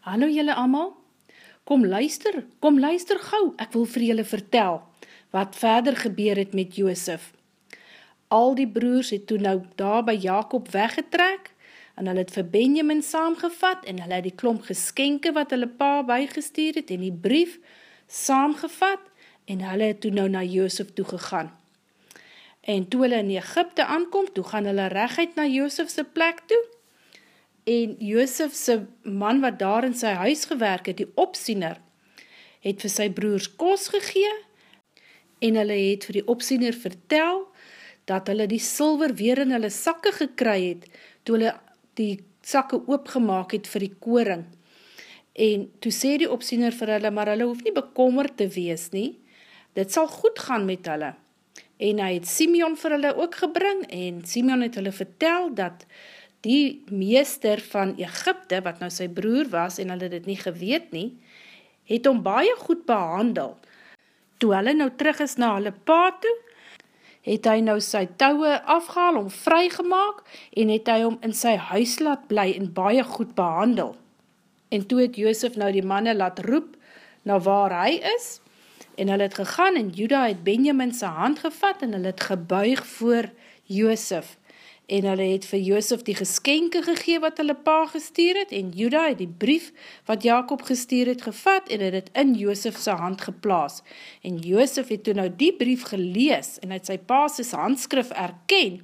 Hallo jylle amal, kom luister, kom luister gauw, ek wil vir jylle vertel, wat verder gebeur het met Joosef. Al die broers het toe nou daar by Jacob weggetrek, en hulle het vir Benjamin saamgevat, en hulle het die klomp geskenke wat hulle pa bygestuur het, en die brief saamgevat, en hulle het toe nou na Joosef toegegaan. En toe hulle in Egypte aankom, toe gaan hulle rechtheid na Joosefse plek toe, en Joosefse man wat daar in sy huis gewerk het, die opsiener, het vir sy broers kos gegee, en hulle het vir die opsiener vertel, dat hulle die silver weer in hulle sakke gekry het, toe hulle die sakke oopgemaak het vir die koring. En toe sê die opsiener vir hulle, maar hulle hoef nie bekommer te wees nie, dit sal goed gaan met hulle. En hy het Simeon vir hulle ook gebring, en Simeon het hulle vertel, dat die meester van Egypte, wat nou sy broer was, en hulle dit nie geweet nie, het hom baie goed behandel. Toe hulle nou terug is na hulle pa toe, het hy nou sy touwe afgehaal, om vrygemaak, en het hy hom in sy huis laat bly, en baie goed behandel. En toe het Joosef nou die manne laat roep, na waar hy is, en hulle het gegaan, en Juda het Benjamin sy hand gevat, en hulle het gebuig voor Joosef, en hulle het vir Joosef die geskenke gegee wat hulle pa gestuur het, en Juda het die brief wat Jacob gestuur het gevat, en het het in Joosef sy hand geplaas. En Joosef het toe nou die brief gelees, en het sy pa sy handskrif erken,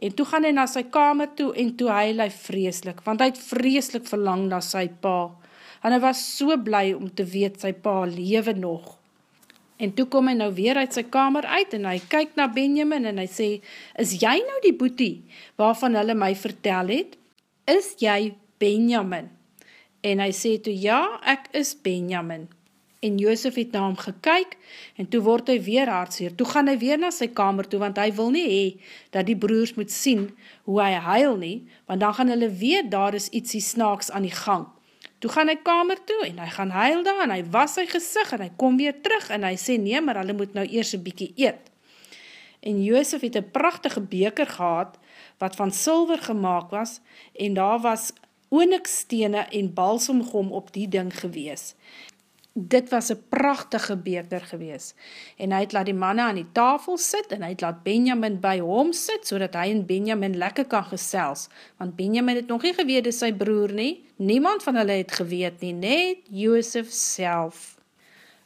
en toe gaan hy na sy kamer toe, en toe hy hy vreeslik, want hy het vreeslik verlang na sy pa, en hy was so bly om te weet sy pa lewe nog. En toe kom hy nou weer uit sy kamer uit en hy kyk na Benjamin en hy sê, is jy nou die boetie waarvan hulle my vertel het? Is jy Benjamin? En hy sê toe, ja, ek is Benjamin. En Joosef het na hom gekyk en toe word hy weer hartseer. Toe gaan hy weer na sy kamer toe, want hy wil nie hee dat die broers moet sien hoe hy huil nie, want dan gaan hulle weet daar is ietsie snaaks aan die gang. Toe gaan hy kamer toe en hy gaan huil daar en hy was sy gezicht en hy kom weer terug en hy sê nee, maar hulle moet nou eers een bykie eet. En Joosef het een prachtige beker gehad wat van silver gemaakt was en daar was onyxstene en balsemgom op die ding gewees dit was een prachtige beker gewees. En hy het laat die manne aan die tafel sit, en hy het laat Benjamin by hom sit, so dat hy en Benjamin lekker kan gesels. Want Benjamin het nog nie geweet is sy broer nie, niemand van hulle het geweet nie, net Joosef self.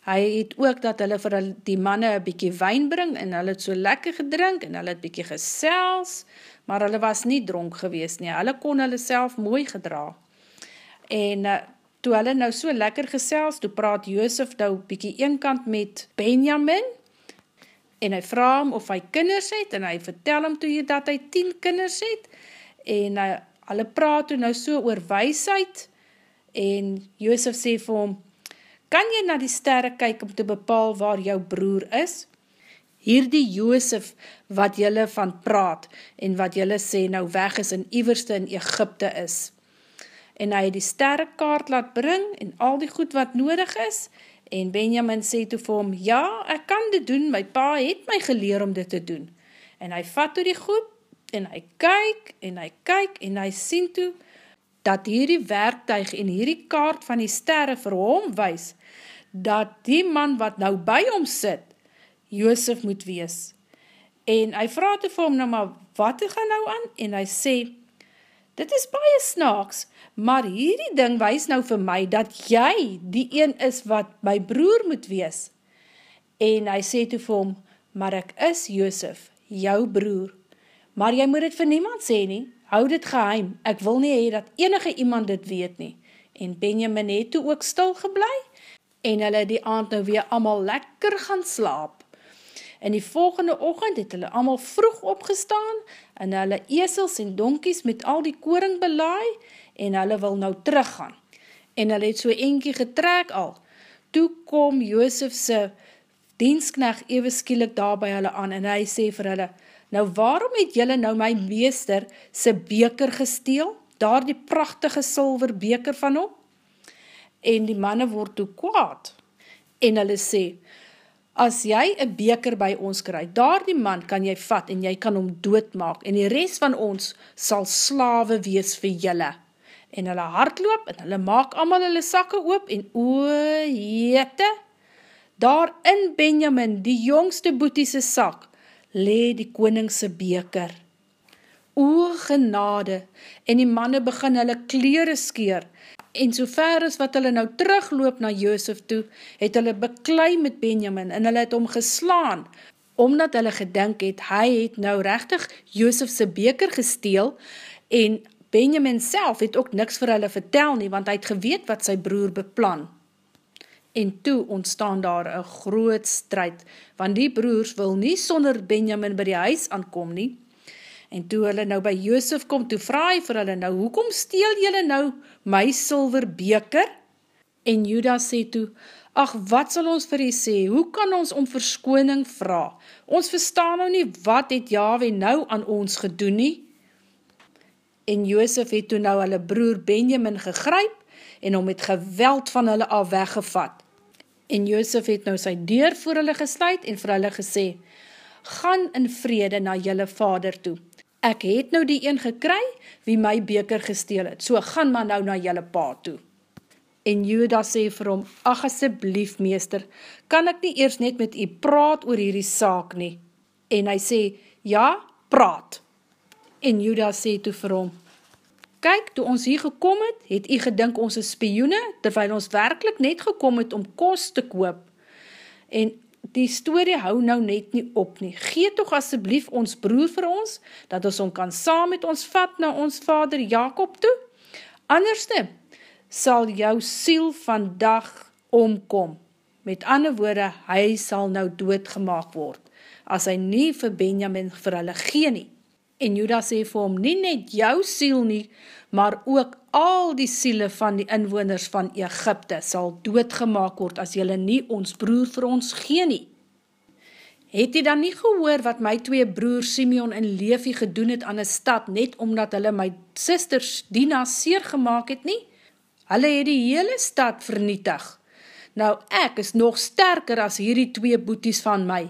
Hy het ook dat hulle vir die manne een bykie wijn bring, en hulle het so lekker gedrink, en hulle het bykie gesels, maar hulle was nie dronk gewees nie, hulle kon hulle self mooi gedra. En uh, toe hulle nou so lekker gesels, toe praat Joosef nou bykie eenkant met Benjamin, en hy vraag hom of hy kinders het, en hy vertel hom toe dat hy 10 kinders het, en hy, hulle praat toe nou so oor weisheid, en Joosef sê vir hom, kan jy na die sterre kyk om te bepaal waar jou broer is? Hierdie Joosef wat jylle van praat, en wat jylle sê nou weg is en iwerste in Egypte is, en hy het die sterrekaart laat bring en al die goed wat nodig is, en Benjamin sê toe vir hom, ja, ek kan dit doen, my pa het my geleer om dit te doen. En hy vat toe die goed, en hy kyk, en hy kyk, en hy sien toe, dat hierdie werktuig en hierdie kaart van die sterre vir hom wys, dat die man wat nou by hom sit, Joosef moet wees. En hy vraag toe vir hom nou maar, wat gaan nou aan? En hy sê, dit is baie snaaks, maar hierdie ding wys nou vir my, dat jy die een is wat my broer moet wees. En hy sê toe vir hom, maar ek is Joosef, jou broer. Maar jy moet dit vir niemand sê nie, hou dit geheim, ek wil nie hee dat enige iemand dit weet nie. En Benjamin het toe ook stil geblei, en hulle die aand nou weer allemaal lekker gaan slaap. In die volgende ochend het hulle allemaal vroeg opgestaan, en hulle esels en donkies met al die koring belaai, en hulle wil nou teruggaan. En hulle het so enkie getrek al. Toe kom Joosefse diensknecht even skielik daar by hulle aan en hy sê vir hulle, nou waarom het julle nou my meester sy beker gesteel, daar die prachtige silver beker van hom? En die manne word toe kwaad. En hulle sê, as jy een beker by ons kry, daar die man kan jy vat en jy kan hom doodmaak en die rest van ons sal slawe wees vir julle en hulle hardloop en hulle maak allemaal hulle sakke oop en o, jete, daar in Benjamin, die jongste boetiese sak, le die koningse beker. O, genade, en die manne begin hulle kleren skeer, en so ver as wat hulle nou terugloop na Joosef toe, het hulle beklui met Benjamin, en hulle het om geslaan, omdat hulle gedink het, hy het nou rechtig Joosefse beker gesteel, en Benjamin self het ook niks vir hulle vertel nie, want hy het geweet wat sy broer beplan. En toe ontstaan daar een groot strijd, want die broers wil nie sonder Benjamin by die huis aankom nie, En toe hulle nou by Joosef kom, toe vraag vir hulle nou, hoekom steel julle nou my silver beker? En Judas sê toe, ach, wat sal ons vir hy sê, hoe kan ons om verskoning vraag? Ons verstaan nou nie, wat het Yahweh nou aan ons gedoen nie? En Joosef het toe nou hulle broer Benjamin gegryp, en om met geweld van hulle al weggevat. En Joosef het nou sy deur voor hulle gesluit, en vir hulle gesê, gaan in vrede na julle vader toe ek het nou die een gekry, wie my beker gesteel het, so gaan maar nou na jylle pa toe. En Judas sê vir hom, ach asjeblief meester, kan ek nie eers net met u praat oor hierdie saak nie? En hy sê, ja, praat. En Judas sê toe vir hom, kyk, toe ons hier gekom het, het u gedink ons is spioene, terwyl ons werkelijk net gekom het om kost te koop. En die story hou nou net nie op nie. Gee toch asseblief ons broer vir ons, dat ons om kan saam met ons vat na ons vader Jacob toe. Anderste, sal jou siel vandag omkom. Met ander woorde, hy sal nou doodgemaak word, as hy nie vir Benjamin vir hulle gee nie. En Judas sê vir hom, nie net jou siel nie, maar ook al die siele van die inwoners van Egypte sal doodgemaak word as jylle nie ons broer vir ons gee nie. Het jy dan nie gehoor wat my twee broer Simeon en Levi gedoen het aan die stad net omdat hulle my sisters Dina seer gemaakt het nie? Hulle het die hele stad vernietig. Nou ek is nog sterker as hierdie twee boeties van my,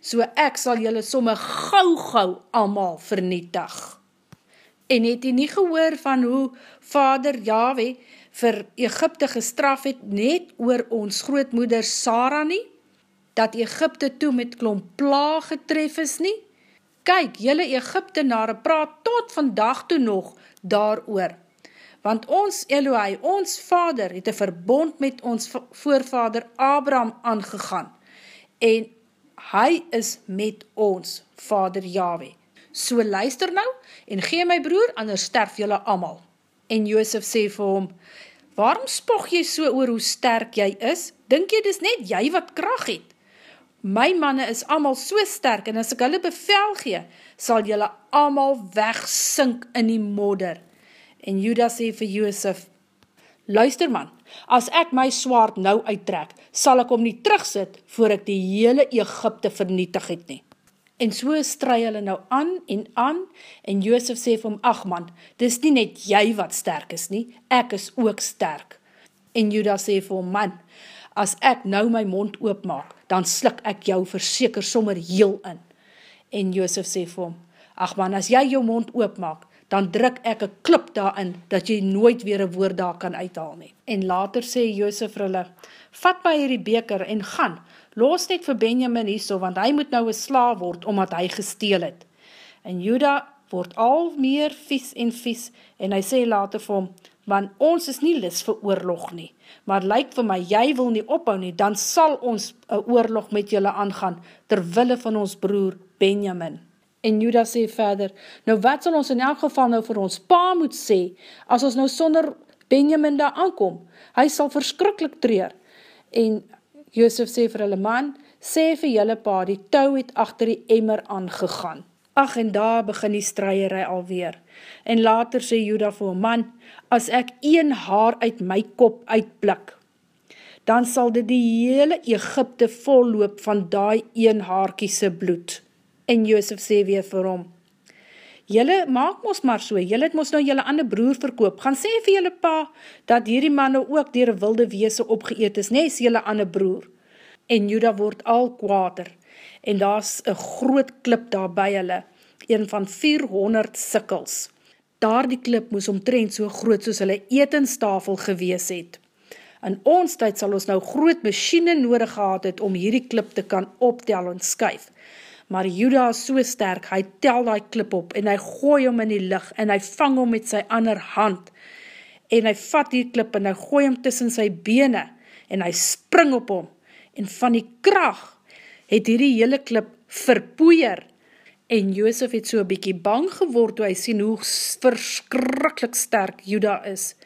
so ek sal julle somme gauw gauw allemaal vernietig en het hy nie gehoor van hoe vader Yahweh vir Egypte gestraf het net oor ons grootmoeder Sarah nie, dat Egypte toe met klomp pla getref is nie? Kyk, jylle Egyptenare praat tot vandag toe nog daar oor. Want ons Elohai, ons vader, het een verbond met ons voorvader Abraham aangegaan. En hy is met ons, vader Yahweh. So luister nou en gee my broer, anders sterf jylle amal. En Joosef sê vir hom, waarom spog jy so oor hoe sterk jy is? Dink jy dis net jy wat kracht het? My manne is amal so sterk en as ek hulle bevel gee, sal jylle amal wegsink in die modder. En Judas sê vir Joosef, luister man, as ek my swaard nou uittrek, sal ek om nie terugsit voor ek die hele Egypte vernietig het nie. En so stry hulle nou aan en aan, en Joosef sê vir hom, ach man, dis nie net jy wat sterk is nie, ek is ook sterk. En Judas sê vir hom, man, as ek nou my mond oopmaak, dan slik ek jou verseker sommer heel in. En Joosef sê vir hom, ach man, as jy jou mond oopmaak, dan druk ek een klip daarin, dat jy nooit weer een woord daar kan uithaal nie. En later sê Joosef vir hulle, vat my hierdie beker en gaan, los net vir Benjamin hierso, want hy moet nou een sla word, omdat hy gesteel het. En Juda word al meer vies en vies, en hy sê later vir hom, want ons is nie lis vir oorlog nie, maar lyk vir my, jy wil nie ophou nie, dan sal ons een oorlog met julle aangaan, terwille van ons broer Benjamin. En Juda sê verder, nou wat sal ons in elk geval nou vir ons pa moet sê, as ons nou sonder Benjamin daar aankom? Hy sal verskrikkelijk treur. En Joosef sê vir hulle man, sê vir julle pa, die touw het achter die emmer aangegaan. Ach, en daar begin die strijerij alweer. En later sê Juda vir man, as ek een haar uit my kop uitblik, dan sal dit die hele Egypte volloop van daai een haarkiese bloed. En Joosef sê weer vir hom, Julle maak ons maar so, julle het ons nou julle ander broer verkoop, gaan sê vir julle pa, dat hierdie man nou ook dier wilde weese opgeëet is, nes julle ander broer. En Juda word al kwaader, en daar is een groot klip daar by hulle, een van 400 sikkels. Daar die klip moes omtrent so groot soos hulle etenstafel gewees het. In ons tyd sal ons nou groot machine nodig gehad het om hierdie klip te kan optel en skuif. Maar Juda is so sterk, hy tel die klip op en hy gooi hom in die licht en hy vang hom met sy ander hand. En hy vat die klip en hy gooi hom tussen sy bene en hy spring op hom. En van die kracht het hierdie hele klip verpoeier. En Joosef het so bykie bang geword toe hy sien hoe verskrikkelijk sterk Juda is.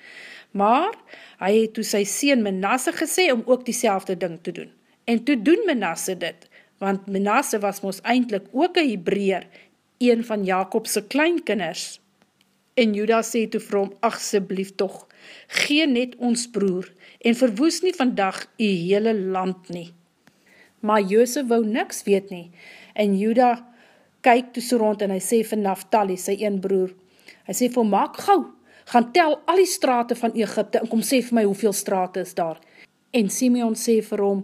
Maar hy het toe sy sien Menasse gesê om ook die ding te doen. En toe doen Menasse dit, want Menasse was ons eindelijk ook een Hebreer, een van Jacobse kleinkinders. En Juda sê toe vir hom, achseblief toch, gee net ons broer, en verwoes nie vandag die hele land nie. Maar Jozef wou niks weet nie, en Juda kyk toe so rond en hy sê vir Naftali, sy een broer, hy sê vir maak gauw, gaan tel al die strate van Egypte en kom sê vir my hoeveel strate is daar. En Simeon sê vir hom,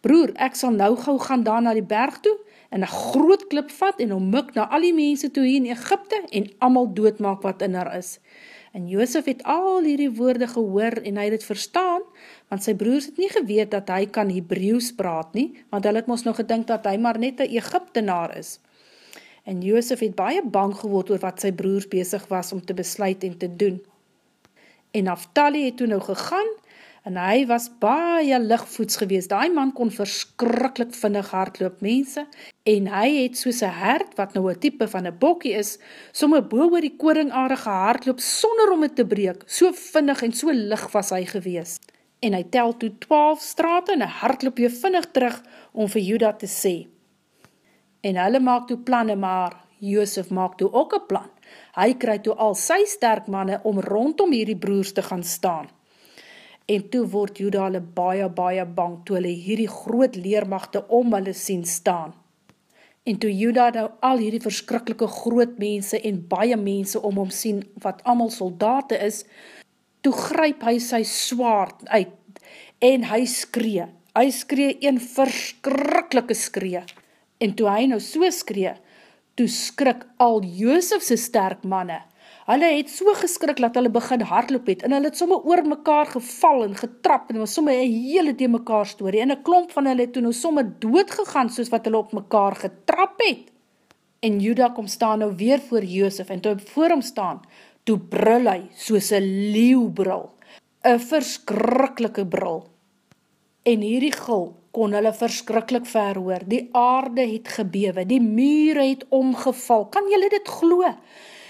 broer, ek sal nou gauw gaan daar na die berg toe en een groot klip vat en ommik na al die mense toe hier in Egypte en amal doodmaak wat in haar is. En Joosef het al hierdie woorde gehoor en hy het het verstaan, want sy broers het nie geweet dat hy kan Hebreeuws praat nie, want hy het ons nog gedink dat hy maar net een Egyptenaar is en Joosef het baie bang geword oor wat sy broers bezig was om te besluit en te doen. En Naftali het toe nou gegaan, en hy was baie lichtvoets gewees. Daai man kon verskrikkelijk vinnig hardloop mense, en hy het soos een hert, wat nou een type van een bokkie is, somme boe oor die koringarige hardloop, sonder om het te breek, so vinnig en so licht was hy gewees. En hy tel toe twaalf straat en hy hardloop jy vinnig terug om vir Juda te sê, En hulle maak toe planne, maar Joosef maak toe ook een plan. Hy kry toe al sy sterk manne om rondom hierdie broers te gaan staan. En toe word Juda hulle baie, baie bang toe hulle hierdie groot leermachte om hulle sien staan. En toe Juda nou al hierdie verskrikkelike groot mense en baie mense om hom sien wat allemaal soldate is, toe gryp hy sy swaard uit en hy skree. Hy skree een verskrikkelike skree. En toe hy nou so skree, toe skrik al Joosefse sterk manne. Hulle het so geskrik dat hulle begin hardloop het en hulle het somme oor mekaar geval en getrap en was somme een hele die mekaar story en een klomp van hulle het toe nou somme dood gegaan soos wat hulle op mekaar getrap het. En Juda kom staan nou weer voor Joosef en toe hy voor hom staan, toe brul hy soos een leeuwbrul, een verskrikkelike brul. En hierdie gul kon hulle verskrikkelijk ver hoor. Die aarde het gebewe, die mure het omgeval. Kan julle dit glo?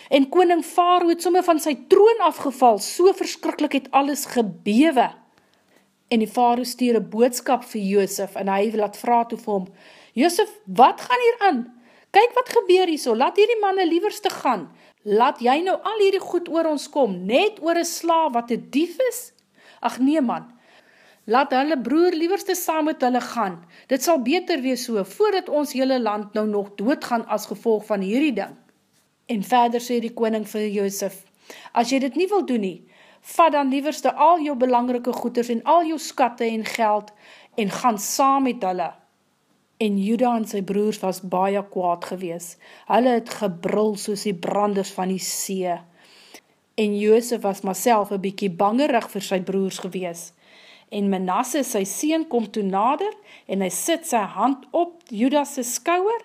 En koning Faro het somme van sy troon afgeval, so verskrikkelijk het alles gebewe. En die Faro stuur een boodskap vir Joosef en hy laat vraag toe vir hom, Joosef, wat gaan hier aan? Kyk wat gebeur hier so, laat hierdie manne lieverste gaan. Laat jy nou al hierdie goed oor ons kom, net oor een sla wat een dief is? Ach nee man, laat hulle broer lieverste saam met hulle gaan. Dit sal beter wees so, voordat ons hele land nou nog doodgaan as gevolg van hierdie ding. En verder sê die koning vir Joosef, as jy dit nie wil doen nie, vat dan lieverste al jou belangrike goeders en al jou skatte en geld en gaan saam met hulle. En Juda en sy broers was baie kwaad gewees. Hulle het gebrul soos die branders van die see. En Joosef was maar self een bykie bangerig vir sy broers gewees en Manasse sy sien kom toe nader en hy sit sy hand op Judas sy skouwer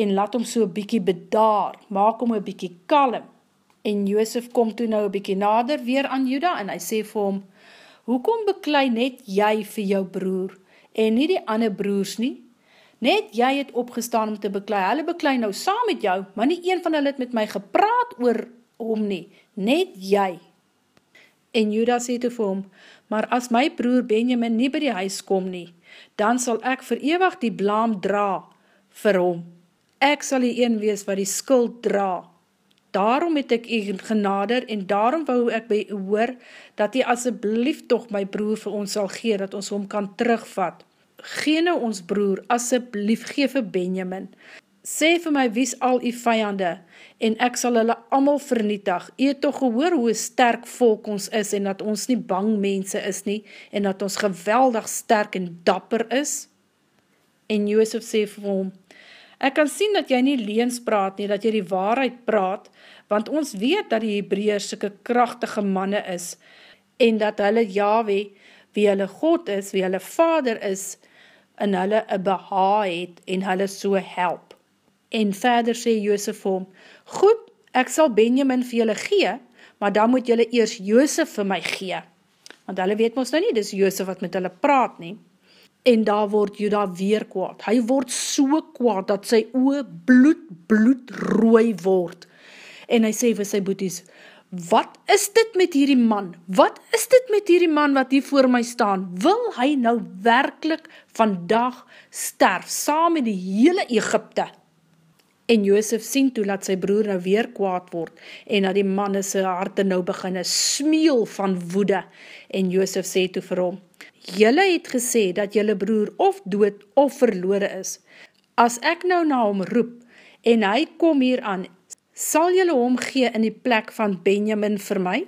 en laat hom so bykie bedaar, maak hom een bykie kalm. En Joosef kom toe nou een bykie nader weer aan Juda en hy sê vir hom, Hoekom beklei net jy vir jou broer en nie die ander broers nie? Net jy het opgestaan om te beklei, hulle beklei nou saam met jou, maar nie een van hulle het met my gepraat oor hom nie, net jy. En Judas sê toe vir hom, maar as my broer Benjamin nie by die huis kom nie, dan sal ek verewig die blaam dra vir hom. Ek sal die een wees wat die skuld dra. Daarom het ek u genader en daarom wou ek by u hoor, dat hy asseblief toch my broer vir ons sal gee, dat ons hom kan terugvat. Gee nou ons broer, asseblief gee vir Benjamin. Sê vir my wies al die vijande, en ek sal hulle amal vernietig. Jy het toch gehoor hoe sterk volk ons is, en dat ons nie bang mense is nie, en dat ons geweldig sterk en dapper is? En Joosef sê vir hom, Ek kan sien dat jy nie leens praat nie, dat jy die waarheid praat, want ons weet dat die Hebreërs syke krachtige manne is, en dat hulle Yahweh, wie hulle God is, wie hulle Vader is, in hulle een beha het, en hulle so help. En verder sê Joosef hom, Goed, ek sal Benjamin vir julle gee, maar dan moet julle eers Joosef vir my gee. Want hulle weet ons nou nie, dis Joosef wat met hulle praat nie. En daar word Juda weer kwaad. Hy word so kwaad, dat sy oe bloed, bloed rooi word. En hy sê vir sy boeties, wat is dit met hierdie man? Wat is dit met hierdie man wat hier voor my staan? Wil hy nou werkelijk vandag sterf, saam met die hele Egypte? En Joosef sien toe dat sy broer nou weer kwaad word en dat die manne sy harte nou beginne smiel van woede. En Joosef sê toe vir hom, Julle het gesê dat julle broer of dood of verloore is. As ek nou na hom roep en hy kom hier aan, sal julle hom gee in die plek van Benjamin vir my?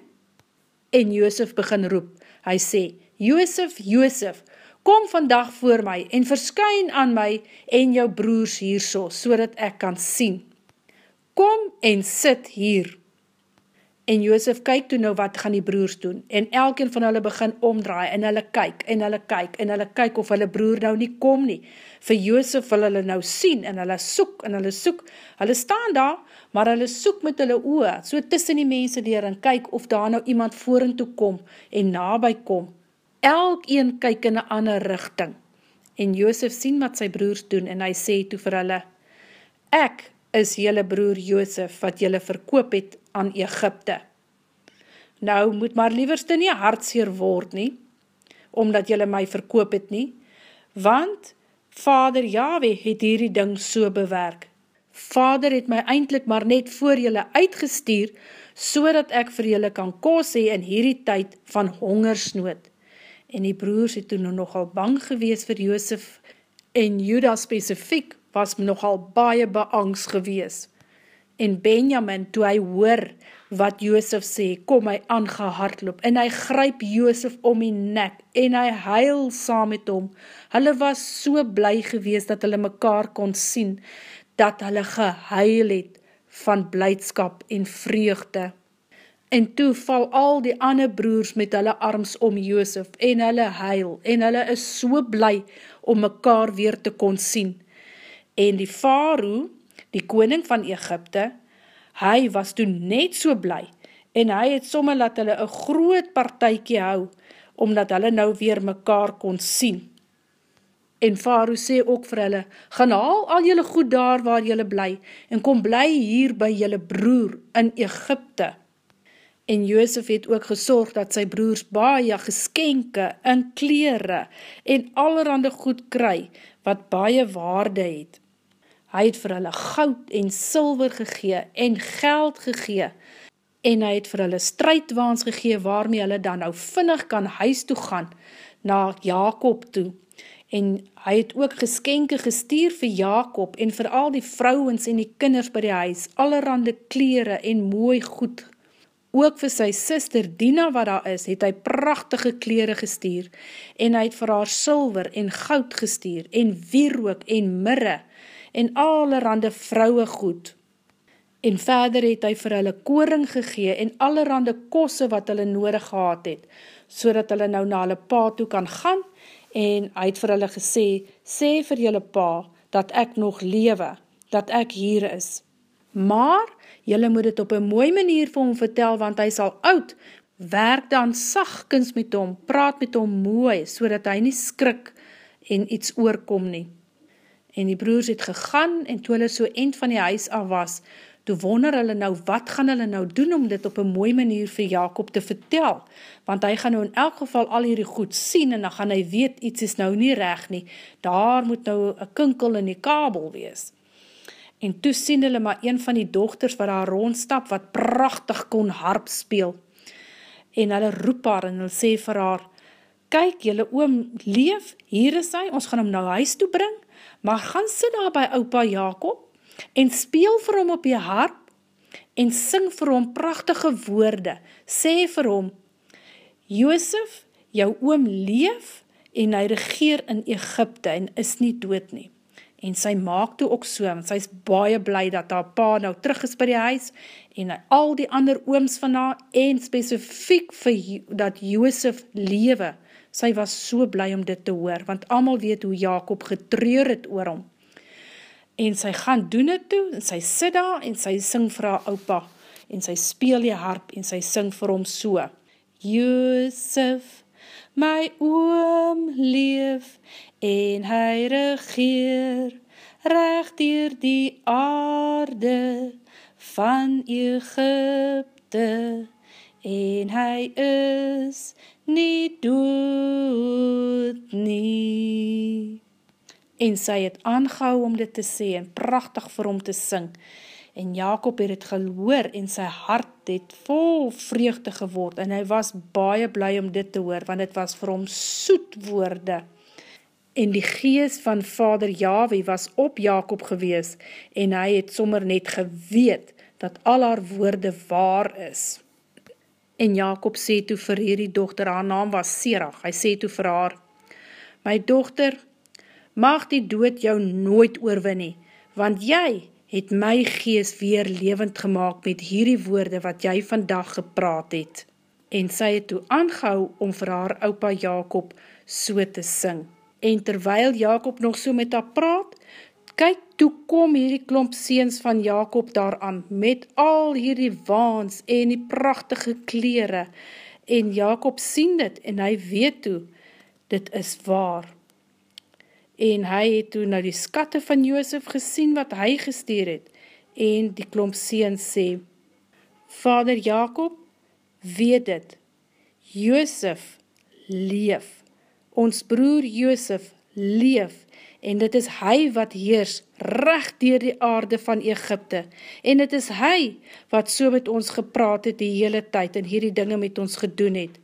En Joosef begin roep. Hy sê, Joosef, Joosef, kom vandag voor my en verskyn aan my en jou broers hierso, so dat ek kan sien. Kom en sit hier. En Joosef kyk toe nou wat gaan die broers doen, en elkeen van hulle begin omdraai, en hulle kyk, en hulle kyk, en hulle kyk of hulle broer nou nie kom nie. Vir Joosef wil hulle nou sien, en hulle soek, en hulle soek, hulle staan daar, maar hulle soek met hulle oe, so tussen die mense dier, en kyk of daar nou iemand voorin toe kom, en nabij kom, elk een kyk in een ander richting. En Joosef sien wat sy broers doen en hy sê toe vir hulle, Ek is jylle broer Joosef wat jylle verkoop het aan Egypte. Nou moet maar lieverste nie hartseer word nie, omdat jylle my verkoop het nie, want Vader Yahweh het hierdie ding so bewerk. Vader het my eindelijk maar net voor jylle uitgestuur, so dat ek vir jylle kan kos hee in hierdie tyd van hongersnood en die broers het toen nogal bang gewees vir Joosef en Juda specifiek was nogal baie beangst gewees. En Benjamin, toe hy hoor wat Joosef sê, kom hy aangehardloop en hy gryp Joosef om die nek en hy huil saam met hom. Hulle was so bly gewees dat hulle mekaar kon sien, dat hulle gehuil het van blydskap en vreugde en toe val al die ander broers met hulle arms om Joosef, en hulle huil, en hulle is so bly om mekaar weer te kon sien. En die Faroe, die koning van Egypte, hy was toen net so bly, en hy het somme laat hulle een groot partijkie hou, omdat hulle nou weer mekaar kon sien. En Faroe sê ook vir hulle, gaan haal al julle goed daar waar julle bly, en kom bly hier by julle broer in Egypte. En Joosef het ook gesorg dat sy broers baie geskenke en kleren en allerhande goed kry wat baie waarde het. Hy het vir hulle goud en silver gegee en geld gegee en hy het vir hulle strijdwaans gegee waarmee hulle dan nou vinnig kan huis toe gaan na Jacob toe. En hy het ook geskenke gestuur vir Jacob en vir al die vrouwens en die kinders by die huis, allerhande kleren en mooi goed Ook vir sy sister Dina wat daar is, het hy prachtige kleren gestuur en hy het vir haar silver en goud gestuur en wierook en mirre en allerhande vrouwe goed. En verder het hy vir hulle koring gegee en allerhande kosse wat hulle nodig gehad het, so dat hulle nou na hulle pa toe kan gaan en hy het vir hulle gesê, sê vir julle pa, dat ek nog lewe, dat ek hier is. Maar, jylle moet het op een mooi manier vir hom vertel, want hy sal oud, werk dan sagkens met hom, praat met hom mooi, so dat hy nie skrik en iets oorkom nie. En die broers het gegaan, en toe hulle so eind van die huis af was, toe wonder hulle nou, wat gaan hulle nou doen om dit op een mooi manier vir Jacob te vertel, want hy gaan nou in elk geval al hierdie goed sien, en dan gaan hy weet, iets is nou nie reg nie, daar moet nou een kinkel in die kabel wees en toe sien hulle maar een van die dochters wat daar rondstap, wat prachtig kon harp speel. En hulle roep haar en hulle sê vir haar, kyk, jylle oom leef, hier is hy, ons gaan hom nou huis toe bring, maar gaan sit daar by opa Jacob, en speel vir hom op die harp, en sing vir hom prachtige woorde, sê vir hom, Joosef, jou oom leef, en hy regeer in Egypte, en is nie dood nie en sy maak toe ook so, want sy is baie bly dat haar pa nou terug is by die huis, en al die ander ooms van haar, en specifiek vir dat Joosef lewe, sy was so bly om dit te hoor, want amal weet hoe Jacob getreur het oor hom. En sy gaan doen het toe, en sy sit daar, en sy sing vir haar opa, en sy speel die harp, en sy sing vir hom so. Joosef, my oom leef, en hy regeer recht dier die aarde van Egypte en hy is nie dood nie. En sy het aangehou om dit te sê en prachtig vir hom te sing. En Jacob het het gehoor en sy hart het vol vreugde geword en hy was baie bly om dit te hoor, want het was vir hom soet woorde en die gees van vader Yahweh was op Jacob gewees en hy het sommer net geweet dat al haar woorde waar is. En Jacob sê toe vir hierdie dochter, haar naam was Serach, hy sê toe vir haar, My dochter, mag die dood jou nooit oorwin nie, want jy het my gees weer levend gemaakt met hierdie woorde wat jy vandag gepraat het. En sy het toe aangehou om vir haar opa Jacob so te sing. En terwyl Jacob nog so met haar praat, kyk toe kom hierdie klomp seens van Jacob daaraan, met al hierdie waans en die prachtige kleren. En Jacob sien dit en hy weet toe, dit is waar. En hy het toe na die skatte van Joosef gesien wat hy gesteer het. En die klomp seens sê, Vader Jacob, weet dit, Joosef leef ons broer Joosef leef en dit is hy wat heers recht dier die aarde van Egypte en dit is hy wat so met ons gepraat het die hele tyd en hierdie dinge met ons gedoen het.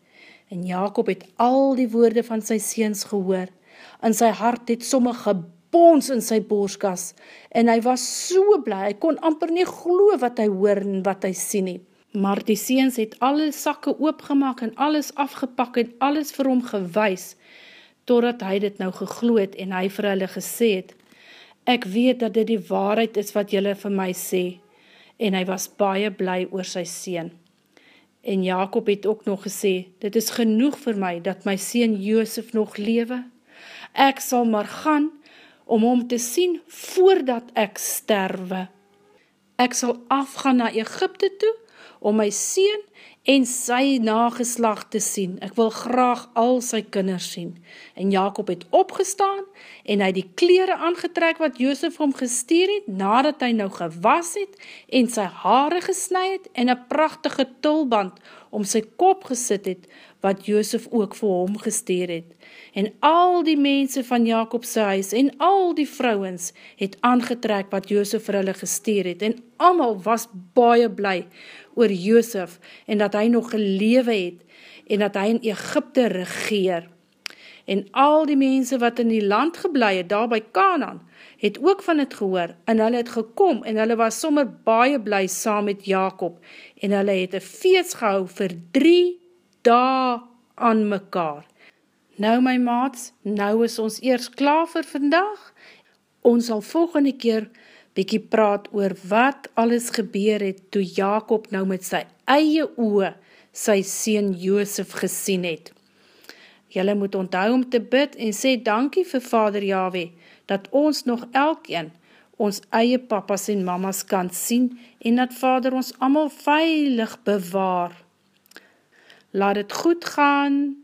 En Jacob het al die woorde van sy seens gehoor en sy hart het somme gebons in sy booskas en hy was so bly, hy kon amper nie glo wat hy hoor en wat hy sien het. Maar die seens het alle sakke oopgemaak en alles afgepak en alles vir hom gewys totdat hy dit nou gegloed en hy vir hulle gesê het, ek weet dat dit die waarheid is wat julle vir my sê, en hy was baie bly oor sy seen. En Jacob het ook nog gesê, dit is genoeg vir my dat my seen Joosef nog lewe. Ek sal maar gaan om hom te sien voordat ek sterwe. Ek sal afgaan na Egypte toe om my seen en sy nageslag te sien. Ek wil graag al sy kinders sien. En Jacob het opgestaan en hy die kleren aangetrek wat Joosef hom gestuur het, nadat hy nou gewas het en sy haare gesnui het en een prachtige tulband om sy kop gesit het, wat Joosef ook vir hom gestuur het. En al die mense van Jacobse huis en al die vrouwens het aangetrek wat Joosef vir hulle gestuur het. En allemaal was baie bly oor Joosef en dat hy nog gelewe het en dat hy in Egypte regeer. En al die mense wat in die land geblei het, daar by Kanaan, het ook van het gehoor en hulle het gekom en hulle was sommer baie bly saam met Jacob en hulle het een feest gehou vir drie dae aan mekaar. Nou my maats, nou is ons eers klaar vir vandag. Ons sal volgende keer bykie praat oor wat alles gebeur het toe Jacob nou met sy eie oe sy sien Joosef gesien het. Julle moet onthou om te bid en sê dankie vir vader Yahweh, dat ons nog elkeen ons eie papas en mamas kan sien en dat vader ons allemaal veilig bewaar. Laat het goed gaan.